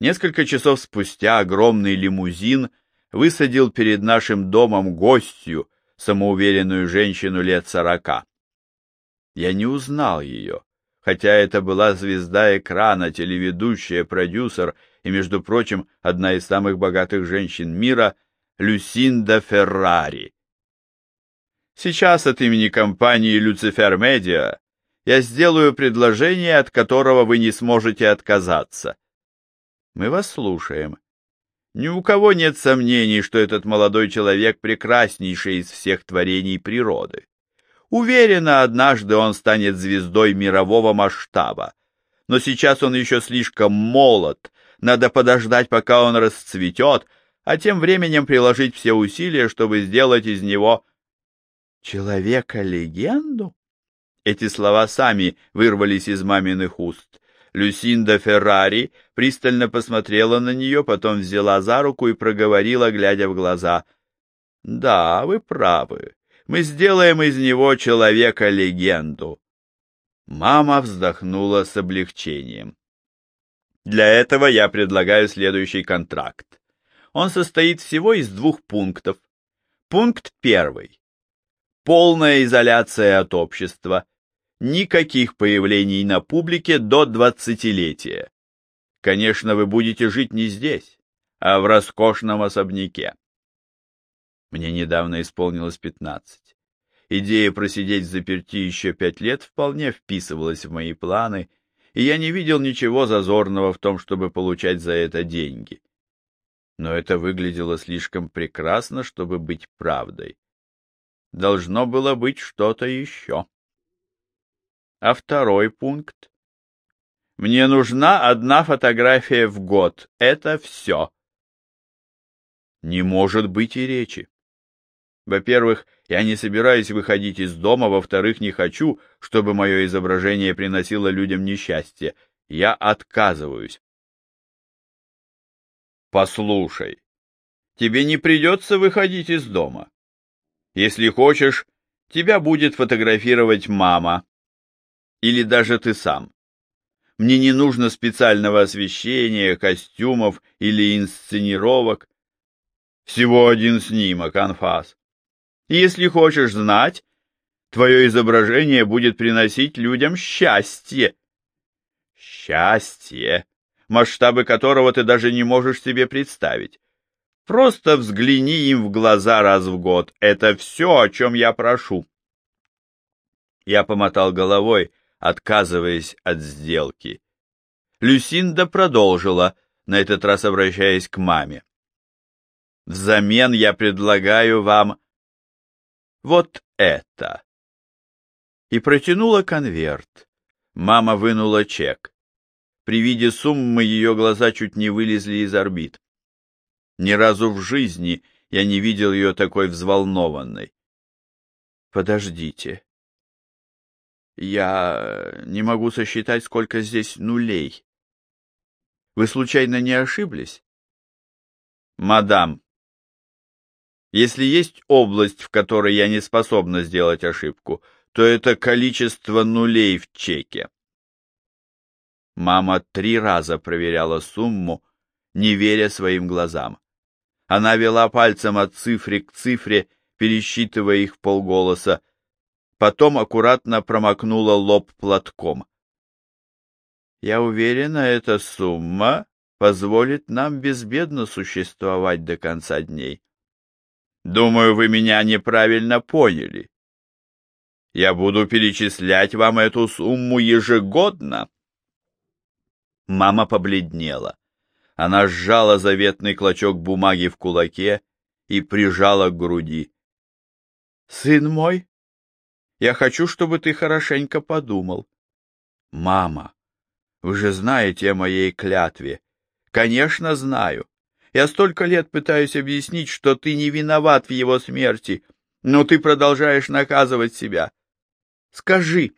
Несколько часов спустя огромный лимузин высадил перед нашим домом гостью, самоуверенную женщину лет сорока. Я не узнал ее, хотя это была звезда экрана, телеведущая, продюсер и, между прочим, одна из самых богатых женщин мира, Люсинда Феррари. Сейчас от имени компании Люцифер Медиа я сделаю предложение, от которого вы не сможете отказаться. Мы вас слушаем. Ни у кого нет сомнений, что этот молодой человек прекраснейший из всех творений природы. Уверена, однажды он станет звездой мирового масштаба. Но сейчас он еще слишком молод, надо подождать, пока он расцветет, а тем временем приложить все усилия, чтобы сделать из него человека-легенду. Эти слова сами вырвались из маминых уст. Люсинда Феррари пристально посмотрела на нее, потом взяла за руку и проговорила, глядя в глаза. «Да, вы правы. Мы сделаем из него человека-легенду». Мама вздохнула с облегчением. «Для этого я предлагаю следующий контракт. Он состоит всего из двух пунктов. Пункт первый. Полная изоляция от общества – никаких появлений на публике до двадцатилетия. Конечно, вы будете жить не здесь, а в роскошном особняке. Мне недавно исполнилось пятнадцать. Идея просидеть в заперти еще пять лет вполне вписывалась в мои планы, и я не видел ничего зазорного в том, чтобы получать за это деньги. Но это выглядело слишком прекрасно, чтобы быть правдой. Должно было быть что-то еще. А второй пункт? Мне нужна одна фотография в год. Это все. Не может быть и речи. Во-первых, я не собираюсь выходить из дома, во-вторых, не хочу, чтобы мое изображение приносило людям несчастье. Я отказываюсь. Послушай, тебе не придется выходить из дома. Если хочешь, тебя будет фотографировать мама или даже ты сам. Мне не нужно специального освещения, костюмов или инсценировок. Всего один снимок, анфас. Если хочешь знать, твое изображение будет приносить людям счастье. Счастье, масштабы которого ты даже не можешь себе представить. Просто взгляни им в глаза раз в год. Это все, о чем я прошу. Я помотал головой, отказываясь от сделки. Люсинда продолжила, на этот раз обращаясь к маме. «Взамен я предлагаю вам вот это». И протянула конверт. Мама вынула чек. При виде суммы ее глаза чуть не вылезли из орбит. Ни разу в жизни я не видел ее такой взволнованной. «Подождите», я не могу сосчитать, сколько здесь нулей. Вы случайно не ошиблись? Мадам, если есть область, в которой я не способна сделать ошибку, то это количество нулей в чеке. Мама три раза проверяла сумму, не веря своим глазам. Она вела пальцем от цифры к цифре, пересчитывая их полголоса, потом аккуратно промокнула лоб платком. «Я уверена, эта сумма позволит нам безбедно существовать до конца дней. Думаю, вы меня неправильно поняли. Я буду перечислять вам эту сумму ежегодно». Мама побледнела. Она сжала заветный клочок бумаги в кулаке и прижала к груди. «Сын мой, я хочу, чтобы ты хорошенько подумал. Мама, вы же знаете о моей клятве. Конечно, знаю. Я столько лет пытаюсь объяснить, что ты не виноват в его смерти, но ты продолжаешь наказывать себя. Скажи,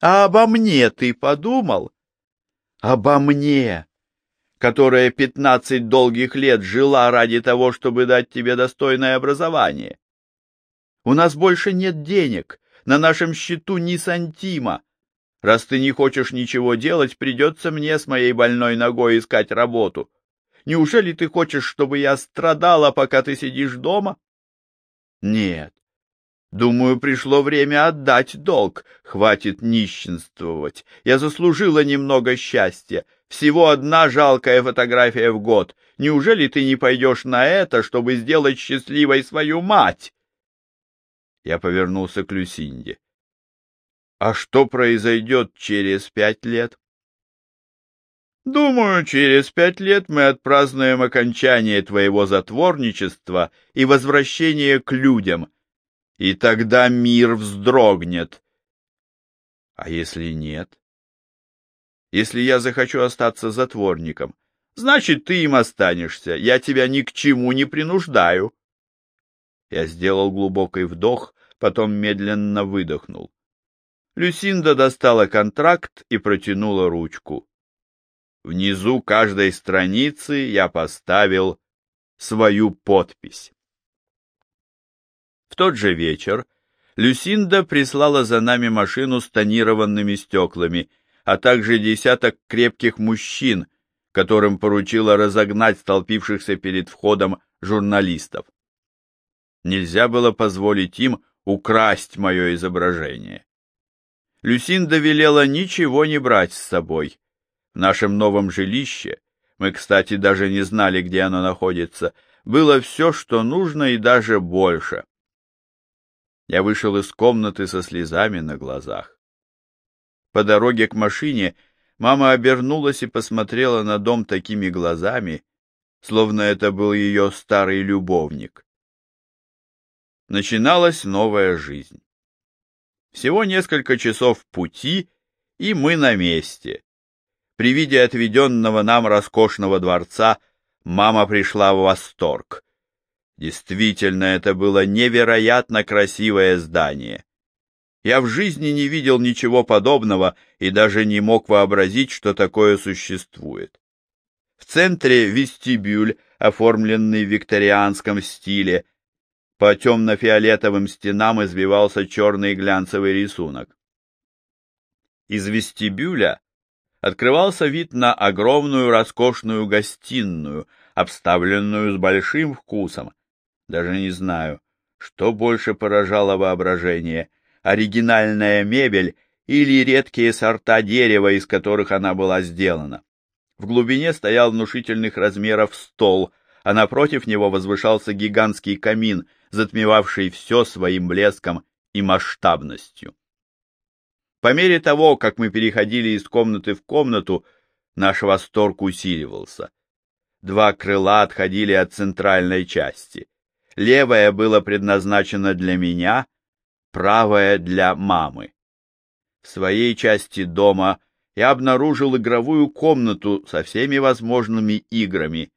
а обо мне ты подумал? Обо мне, которая пятнадцать долгих лет жила ради того, чтобы дать тебе достойное образование. У нас больше нет денег, на нашем счету ни сантима. Раз ты не хочешь ничего делать, придется мне с моей больной ногой искать работу. Неужели ты хочешь, чтобы я страдала, пока ты сидишь дома? Нет. Думаю, пришло время отдать долг. Хватит нищенствовать. Я заслужила немного счастья. Всего одна жалкая фотография в год. Неужели ты не пойдешь на это, чтобы сделать счастливой свою мать? Я повернулся к Люсинде. А что произойдет через пять лет? Думаю, через пять лет мы отпразднуем окончание твоего затворничества и возвращение к людям, и тогда мир вздрогнет. А если нет? Если я захочу остаться затворником, значит, ты им останешься, я тебя ни к чему не принуждаю. Я сделал глубокий вдох, потом медленно выдохнул. Люсинда достала контракт и протянула ручку. Внизу каждой страницы я поставил свою подпись. В тот же вечер Люсинда прислала за нами машину с тонированными стеклами, а также десяток крепких мужчин, которым поручила разогнать столпившихся перед входом журналистов. Нельзя было позволить им украсть мое изображение. Люсинда велела ничего не брать с собой. В нашем новом жилище, мы, кстати, даже не знали, где оно находится, было все, что нужно и даже больше. Я вышел из комнаты со слезами на глазах. По дороге к машине мама обернулась и посмотрела на дом такими глазами, словно это был ее старый любовник. Начиналась новая жизнь. Всего несколько часов пути, и мы на месте. При виде отведенного нам роскошного дворца мама пришла в восторг. Действительно, это было невероятно красивое здание. Я в жизни не видел ничего подобного и даже не мог вообразить, что такое существует. В центре вестибюль, оформленный в викторианском стиле, по темно-фиолетовым стенам избивался черный глянцевый рисунок. Из вестибюля открывался вид на огромную роскошную гостиную, обставленную с большим вкусом. Даже не знаю, что больше поражало воображение — оригинальная мебель или редкие сорта дерева, из которых она была сделана. В глубине стоял внушительных размеров стол, а напротив него возвышался гигантский камин, затмевавший все своим блеском и масштабностью. По мере того, как мы переходили из комнаты в комнату, наш восторг усиливался. Два крыла отходили от центральной части. Левое было предназначено для меня, правое — для мамы. В своей части дома я обнаружил игровую комнату со всеми возможными играми,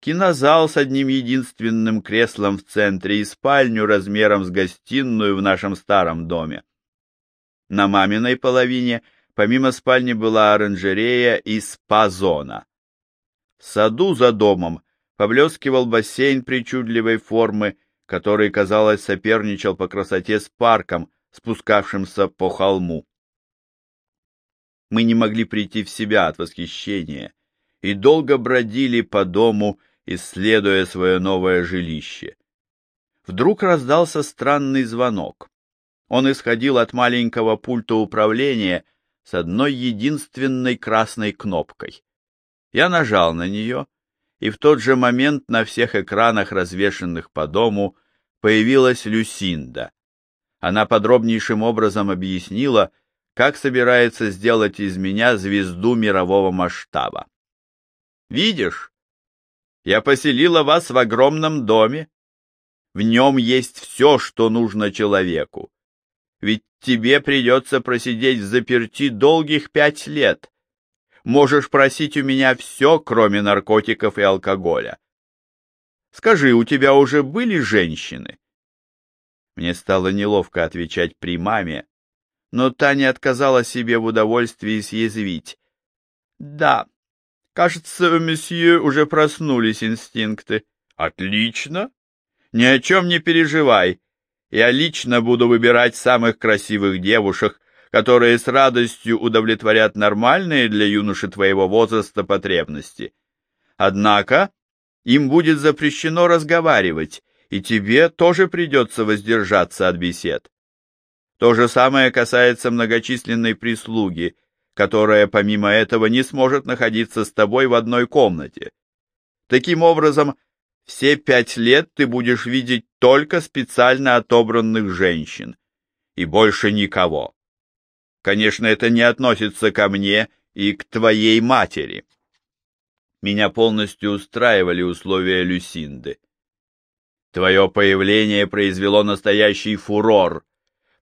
кинозал с одним единственным креслом в центре и спальню размером с гостиную в нашем старом доме. На маминой половине помимо спальни была оранжерея и спа-зона. В саду за домом поблескивал бассейн причудливой формы, который, казалось, соперничал по красоте с парком, спускавшимся по холму. Мы не могли прийти в себя от восхищения и долго бродили по дому, исследуя свое новое жилище. Вдруг раздался странный звонок. Он исходил от маленького пульта управления с одной единственной красной кнопкой. Я нажал на нее, и в тот же момент на всех экранах, развешанных по дому, появилась Люсинда. Она подробнейшим образом объяснила, как собирается сделать из меня звезду мирового масштаба. «Видишь, я поселила вас в огромном доме. В нем есть все, что нужно человеку. Ведь тебе придется просидеть в заперти долгих пять лет. Можешь просить у меня все, кроме наркотиков и алкоголя. Скажи, у тебя уже были женщины? Мне стало неловко отвечать при маме, но Таня отказала себе в удовольствии съязвить. Да, Кажется, у месье уже проснулись инстинкты. Отлично. Ни о чем не переживай. Я лично буду выбирать самых красивых девушек, которые с радостью удовлетворят нормальные для юноши твоего возраста потребности. Однако им будет запрещено разговаривать, и тебе тоже придется воздержаться от бесед. То же самое касается многочисленной прислуги, которая помимо этого не сможет находиться с тобой в одной комнате. Таким образом, все пять лет ты будешь видеть только специально отобранных женщин, и больше никого. Конечно, это не относится ко мне и к твоей матери. Меня полностью устраивали условия Люсинды. Твое появление произвело настоящий фурор,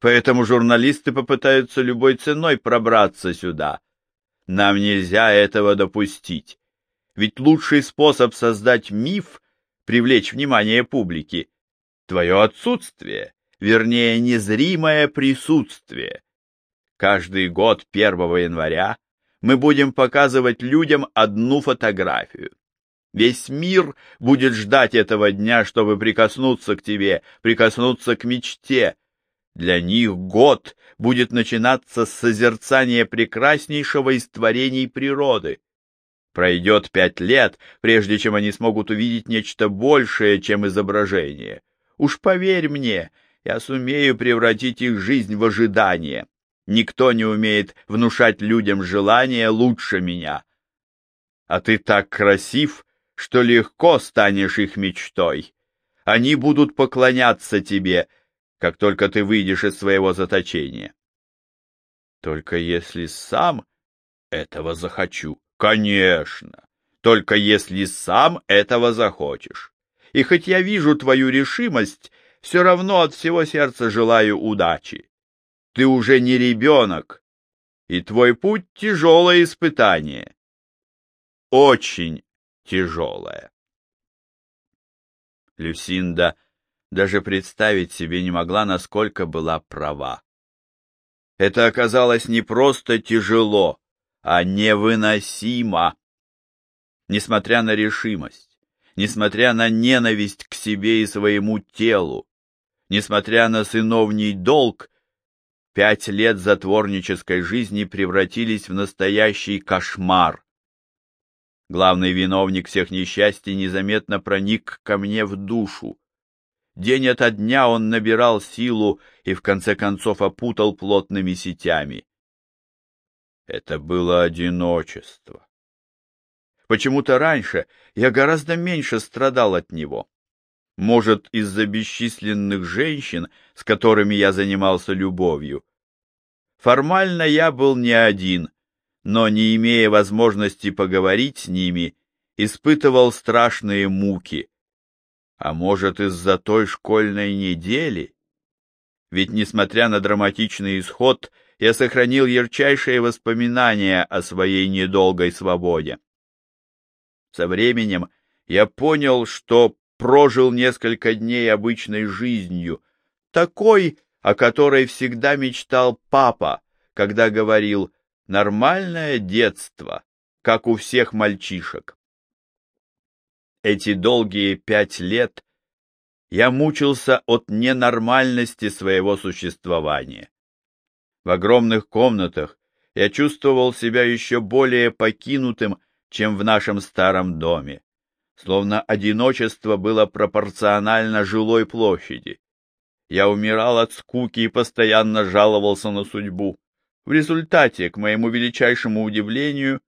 поэтому журналисты попытаются любой ценой пробраться сюда. Нам нельзя этого допустить, ведь лучший способ создать миф — привлечь внимание публики — твое отсутствие, вернее, незримое присутствие. Каждый год 1 января мы будем показывать людям одну фотографию. Весь мир будет ждать этого дня, чтобы прикоснуться к тебе, прикоснуться к мечте. Для них год будет начинаться с созерцания прекраснейшего из творений природы. Пройдет пять лет, прежде чем они смогут увидеть нечто большее, чем изображение. Уж поверь мне, я сумею превратить их жизнь в ожидание. Никто не умеет внушать людям желание лучше меня. А ты так красив, что легко станешь их мечтой. Они будут поклоняться тебе, как только ты выйдешь из своего заточения. Только если сам этого захочу. Конечно, только если сам этого захочешь. И хоть я вижу твою решимость, все равно от всего сердца желаю удачи. Ты уже не ребенок, и твой путь — тяжелое испытание. Очень тяжелая. Люсинда даже представить себе не могла, насколько была права. Это оказалось не просто тяжело, а невыносимо. Несмотря на решимость, несмотря на ненависть к себе и своему телу, несмотря на сыновний долг, пять лет затворнической жизни превратились в настоящий кошмар. Главный виновник всех несчастий незаметно проник ко мне в душу. День ото дня он набирал силу и в конце концов опутал плотными сетями. Это было одиночество. Почему-то раньше я гораздо меньше страдал от него. Может, из-за бесчисленных женщин, с которыми я занимался любовью. Формально я был не один, но, не имея возможности поговорить с ними, испытывал страшные муки. А может, из-за той школьной недели? Ведь, несмотря на драматичный исход, я сохранил ярчайшие воспоминания о своей недолгой свободе. Со временем я понял, что прожил несколько дней обычной жизнью, такой, о которой всегда мечтал папа, когда говорил Нормальное детство, как у всех мальчишек. Эти долгие пять лет я мучился от ненормальности своего существования. В огромных комнатах я чувствовал себя еще более покинутым, чем в нашем старом доме, словно одиночество было пропорционально жилой площади. Я умирал от скуки и постоянно жаловался на судьбу. В результате, к моему величайшему удивлению,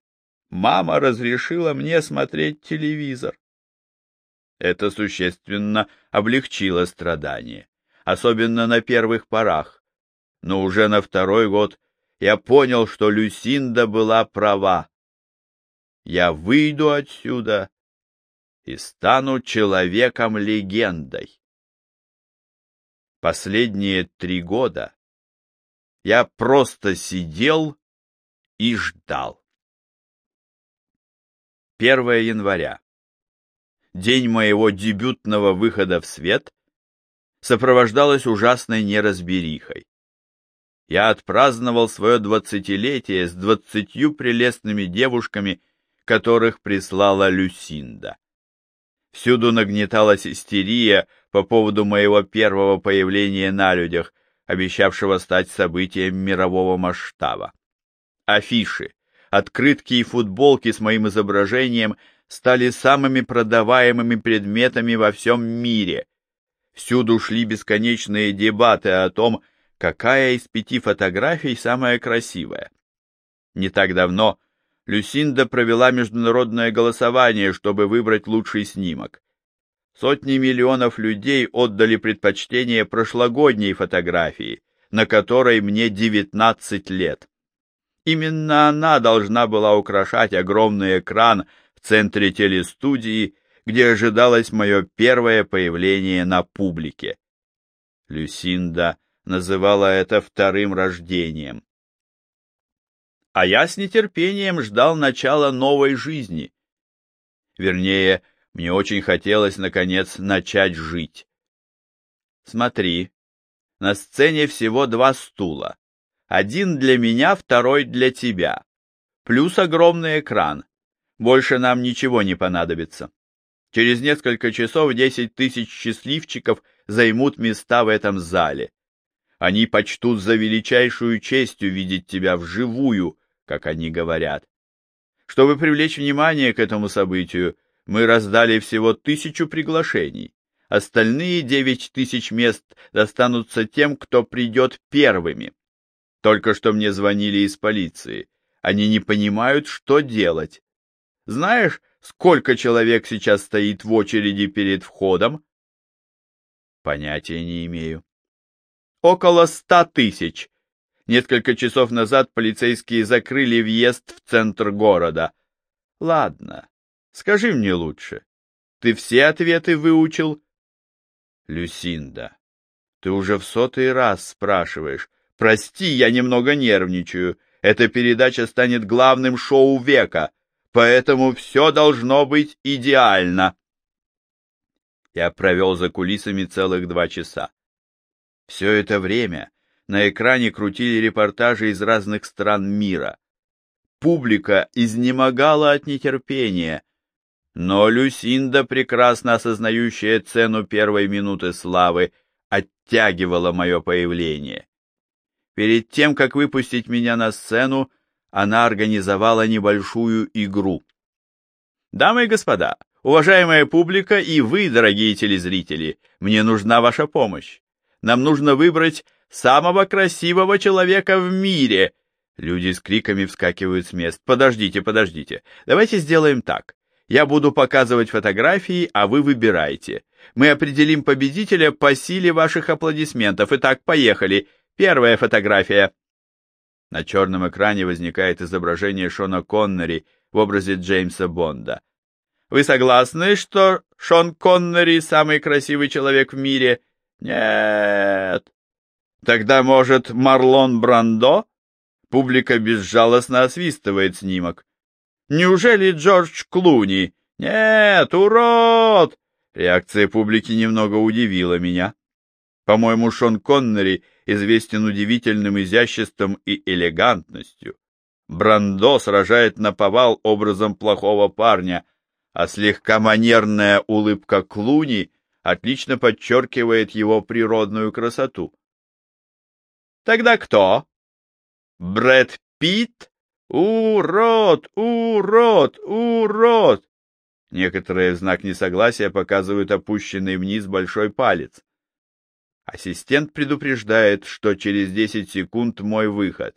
мама разрешила мне смотреть телевизор. Это существенно облегчило страдания, особенно на первых порах. Но уже на второй год я понял, что Люсинда была права. Я выйду отсюда и стану человеком-легендой. Последние три года я просто сидел и ждал. 1 января. День моего дебютного выхода в свет сопровождалась ужасной неразберихой. Я отпраздновал свое двадцатилетие с двадцатью прелестными девушками, которых прислала Люсинда. Всюду нагнеталась истерия по поводу моего первого появления на людях, обещавшего стать событием мирового масштаба. Афиши, открытки и футболки с моим изображением стали самыми продаваемыми предметами во всем мире. Всюду шли бесконечные дебаты о том, какая из пяти фотографий самая красивая. Не так давно Люсинда провела международное голосование, чтобы выбрать лучший снимок. Сотни миллионов людей отдали предпочтение прошлогодней фотографии, на которой мне 19 лет. Именно она должна была украшать огромный экран в центре телестудии, где ожидалось мое первое появление на публике. Люсинда называла это вторым рождением а я с нетерпением ждал начала новой жизни. Вернее, мне очень хотелось, наконец, начать жить. Смотри, на сцене всего два стула. Один для меня, второй для тебя. Плюс огромный экран. Больше нам ничего не понадобится. Через несколько часов десять тысяч счастливчиков займут места в этом зале. Они почтут за величайшую честь увидеть тебя вживую, как они говорят. Чтобы привлечь внимание к этому событию, мы раздали всего тысячу приглашений. Остальные девять тысяч мест достанутся тем, кто придет первыми. Только что мне звонили из полиции. Они не понимают, что делать. Знаешь, сколько человек сейчас стоит в очереди перед входом? Понятия не имею. Около ста тысяч, Несколько часов назад полицейские закрыли въезд в центр города. Ладно, скажи мне лучше, ты все ответы выучил? Люсинда, ты уже в сотый раз спрашиваешь. Прости, я немного нервничаю. Эта передача станет главным шоу века, поэтому все должно быть идеально. Я провел за кулисами целых два часа. Все это время на экране крутили репортажи из разных стран мира. Публика изнемогала от нетерпения, но Люсинда, прекрасно осознающая цену первой минуты славы, оттягивала мое появление. Перед тем, как выпустить меня на сцену, она организовала небольшую игру. Дамы и господа, уважаемая публика и вы, дорогие телезрители, мне нужна ваша помощь. Нам нужно выбрать самого красивого человека в мире. Люди с криками вскакивают с мест. Подождите, подождите. Давайте сделаем так. Я буду показывать фотографии, а вы выбираете. Мы определим победителя по силе ваших аплодисментов. Итак, поехали. Первая фотография. На черном экране возникает изображение Шона Коннери в образе Джеймса Бонда. Вы согласны, что Шон Коннери самый красивый человек в мире? Нет. Тогда, может, Марлон Брандо? Публика безжалостно освистывает снимок. Неужели Джордж Клуни? Нет, урод! Реакция публики немного удивила меня. По-моему, Шон Коннери известен удивительным изяществом и элегантностью. Брандо сражает на повал образом плохого парня, а слегка манерная улыбка Клуни отлично подчеркивает его природную красоту. Тогда кто? Брэд Питт? Урод! Урод! Урод! Некоторые в знак несогласия показывают опущенный вниз большой палец. Ассистент предупреждает, что через 10 секунд мой выход.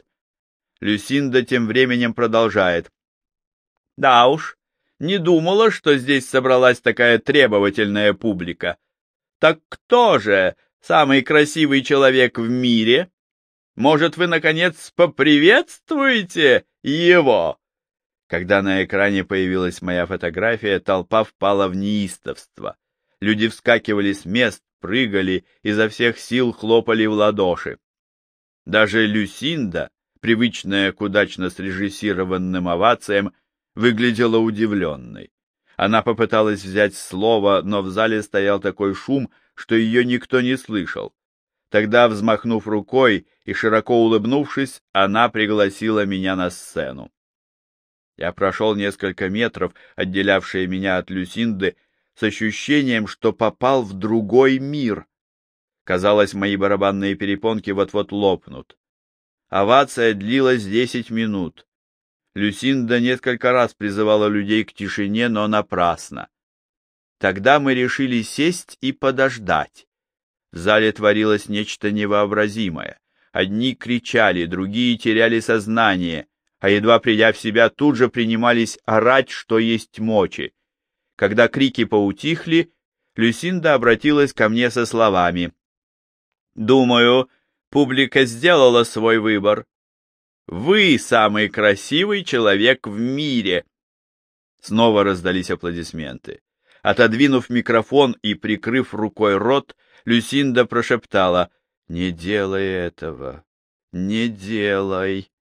Люсинда тем временем продолжает. Да уж, не думала, что здесь собралась такая требовательная публика. Так кто же самый красивый человек в мире? Может, вы, наконец, поприветствуете его?» Когда на экране появилась моя фотография, толпа впала в неистовство. Люди вскакивали с мест, прыгали, изо всех сил хлопали в ладоши. Даже Люсинда, привычная к удачно срежиссированным овациям, выглядела удивленной. Она попыталась взять слово, но в зале стоял такой шум, что ее никто не слышал. Тогда, взмахнув рукой и широко улыбнувшись, она пригласила меня на сцену. Я прошел несколько метров, отделявшие меня от Люсинды, с ощущением, что попал в другой мир. Казалось, мои барабанные перепонки вот-вот лопнут. Овация длилась десять минут. Люсинда несколько раз призывала людей к тишине, но напрасно. Тогда мы решили сесть и подождать. В зале творилось нечто невообразимое. Одни кричали, другие теряли сознание, а едва придя в себя, тут же принимались орать, что есть мочи. Когда крики поутихли, Люсинда обратилась ко мне со словами. «Думаю, публика сделала свой выбор. Вы самый красивый человек в мире!» Снова раздались аплодисменты. Отодвинув микрофон и прикрыв рукой рот, Люсинда прошептала «Не делай этого, не делай».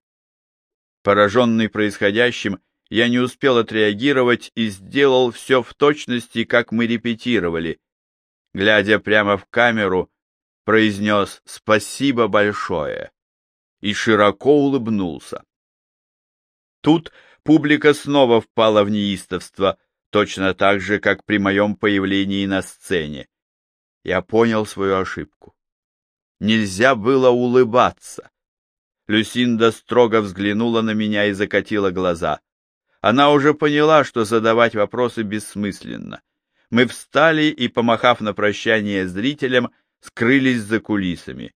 Пораженный происходящим, я не успел отреагировать и сделал все в точности, как мы репетировали. Глядя прямо в камеру, произнес «Спасибо большое» и широко улыбнулся. Тут публика снова впала в неистовство, точно так же, как при моем появлении на сцене. Я понял свою ошибку. Нельзя было улыбаться. Люсинда строго взглянула на меня и закатила глаза. Она уже поняла, что задавать вопросы бессмысленно. Мы встали и, помахав на прощание зрителям, скрылись за кулисами.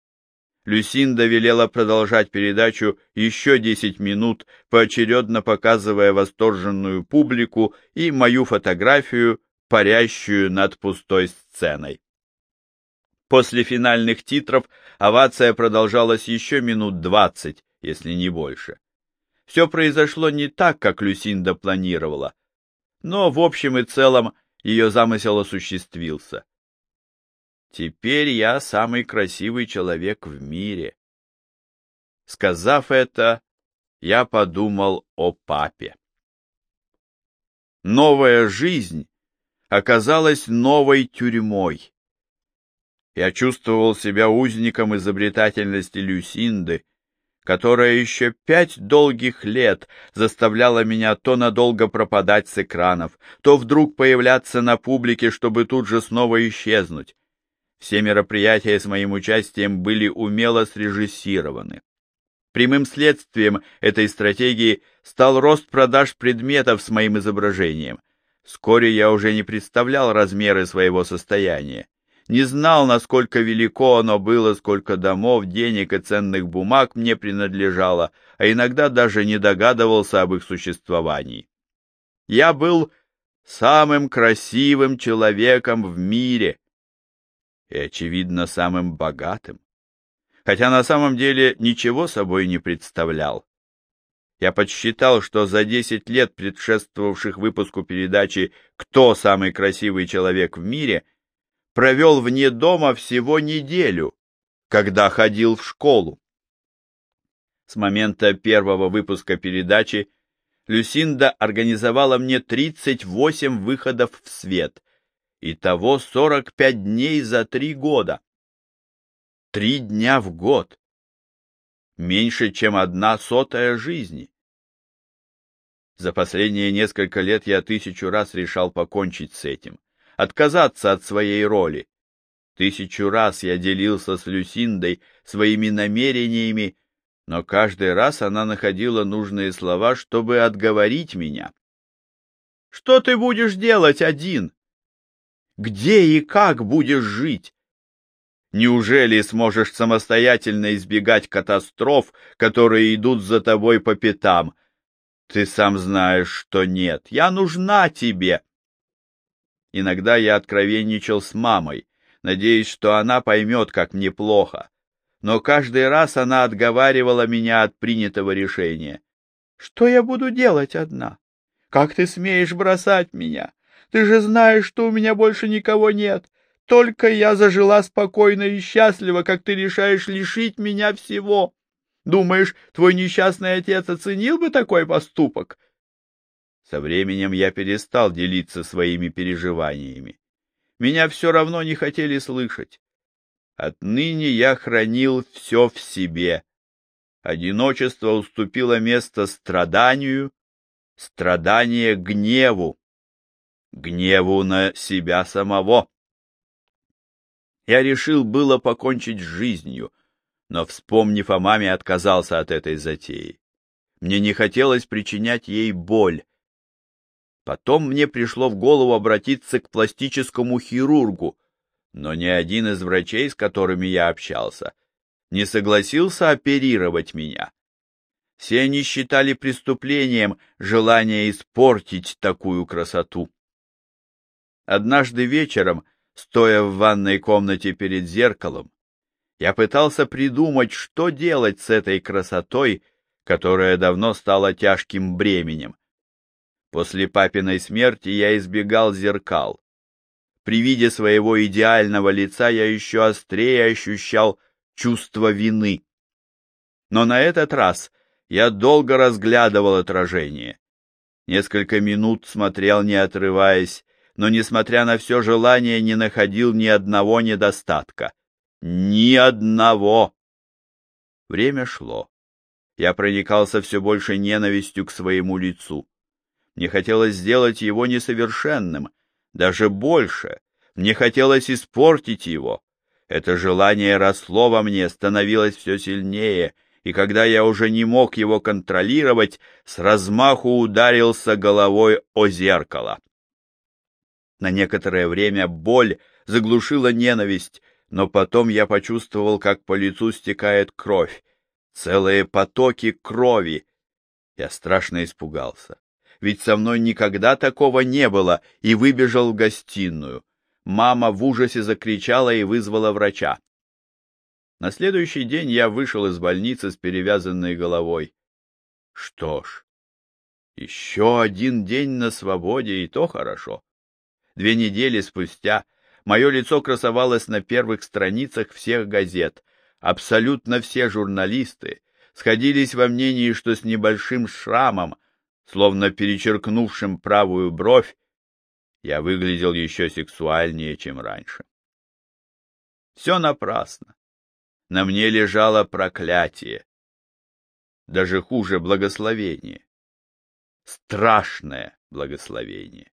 Люсинда велела продолжать передачу еще десять минут, поочередно показывая восторженную публику и мою фотографию, парящую над пустой сценой. После финальных титров овация продолжалась еще минут двадцать, если не больше. Все произошло не так, как Люсинда планировала, но в общем и целом ее замысел осуществился. Теперь я самый красивый человек в мире. Сказав это, я подумал о папе. Новая жизнь оказалась новой тюрьмой. Я чувствовал себя узником изобретательности Люсинды, которая еще пять долгих лет заставляла меня то надолго пропадать с экранов, то вдруг появляться на публике, чтобы тут же снова исчезнуть. Все мероприятия с моим участием были умело срежиссированы. Прямым следствием этой стратегии стал рост продаж предметов с моим изображением. Вскоре я уже не представлял размеры своего состояния не знал, насколько велико оно было, сколько домов, денег и ценных бумаг мне принадлежало, а иногда даже не догадывался об их существовании. Я был самым красивым человеком в мире и, очевидно, самым богатым, хотя на самом деле ничего собой не представлял. Я подсчитал, что за десять лет, предшествовавших выпуску передачи «Кто самый красивый человек в мире», провел вне дома всего неделю, когда ходил в школу. С момента первого выпуска передачи Люсинда организовала мне 38 выходов в свет, и того 45 дней за три года. Три дня в год. Меньше, чем одна сотая жизни. За последние несколько лет я тысячу раз решал покончить с этим отказаться от своей роли. Тысячу раз я делился с Люсиндой своими намерениями, но каждый раз она находила нужные слова, чтобы отговорить меня. «Что ты будешь делать один? Где и как будешь жить? Неужели сможешь самостоятельно избегать катастроф, которые идут за тобой по пятам? Ты сам знаешь, что нет. Я нужна тебе. Иногда я откровенничал с мамой, надеясь, что она поймет, как мне плохо. Но каждый раз она отговаривала меня от принятого решения. «Что я буду делать одна? Как ты смеешь бросать меня? Ты же знаешь, что у меня больше никого нет. Только я зажила спокойно и счастливо, как ты решаешь лишить меня всего. Думаешь, твой несчастный отец оценил бы такой поступок?» Со временем я перестал делиться своими переживаниями. Меня все равно не хотели слышать. Отныне я хранил все в себе. Одиночество уступило место страданию, страдание гневу, гневу на себя самого. Я решил было покончить с жизнью, но, вспомнив о маме, отказался от этой затеи. Мне не хотелось причинять ей боль. Потом мне пришло в голову обратиться к пластическому хирургу, но ни один из врачей, с которыми я общался, не согласился оперировать меня. Все они считали преступлением желание испортить такую красоту. Однажды вечером, стоя в ванной комнате перед зеркалом, я пытался придумать, что делать с этой красотой, которая давно стала тяжким бременем. После папиной смерти я избегал зеркал. При виде своего идеального лица я еще острее ощущал чувство вины. Но на этот раз я долго разглядывал отражение. Несколько минут смотрел, не отрываясь, но, несмотря на все желание, не находил ни одного недостатка. Ни одного! Время шло. Я проникался все больше ненавистью к своему лицу. Мне хотелось сделать его несовершенным, даже больше. Мне хотелось испортить его. Это желание росло во мне, становилось все сильнее, и когда я уже не мог его контролировать, с размаху ударился головой о зеркало. На некоторое время боль заглушила ненависть, но потом я почувствовал, как по лицу стекает кровь, целые потоки крови. Я страшно испугался, ведь со мной никогда такого не было, и выбежал в гостиную. Мама в ужасе закричала и вызвала врача. На следующий день я вышел из больницы с перевязанной головой. Что ж, еще один день на свободе, и то хорошо. Две недели спустя мое лицо красовалось на первых страницах всех газет. Абсолютно все журналисты сходились во мнении, что с небольшим шрамом, словно перечеркнувшим правую бровь, я выглядел еще сексуальнее, чем раньше. Все напрасно. На мне лежало проклятие. Даже хуже благословение. Страшное благословение.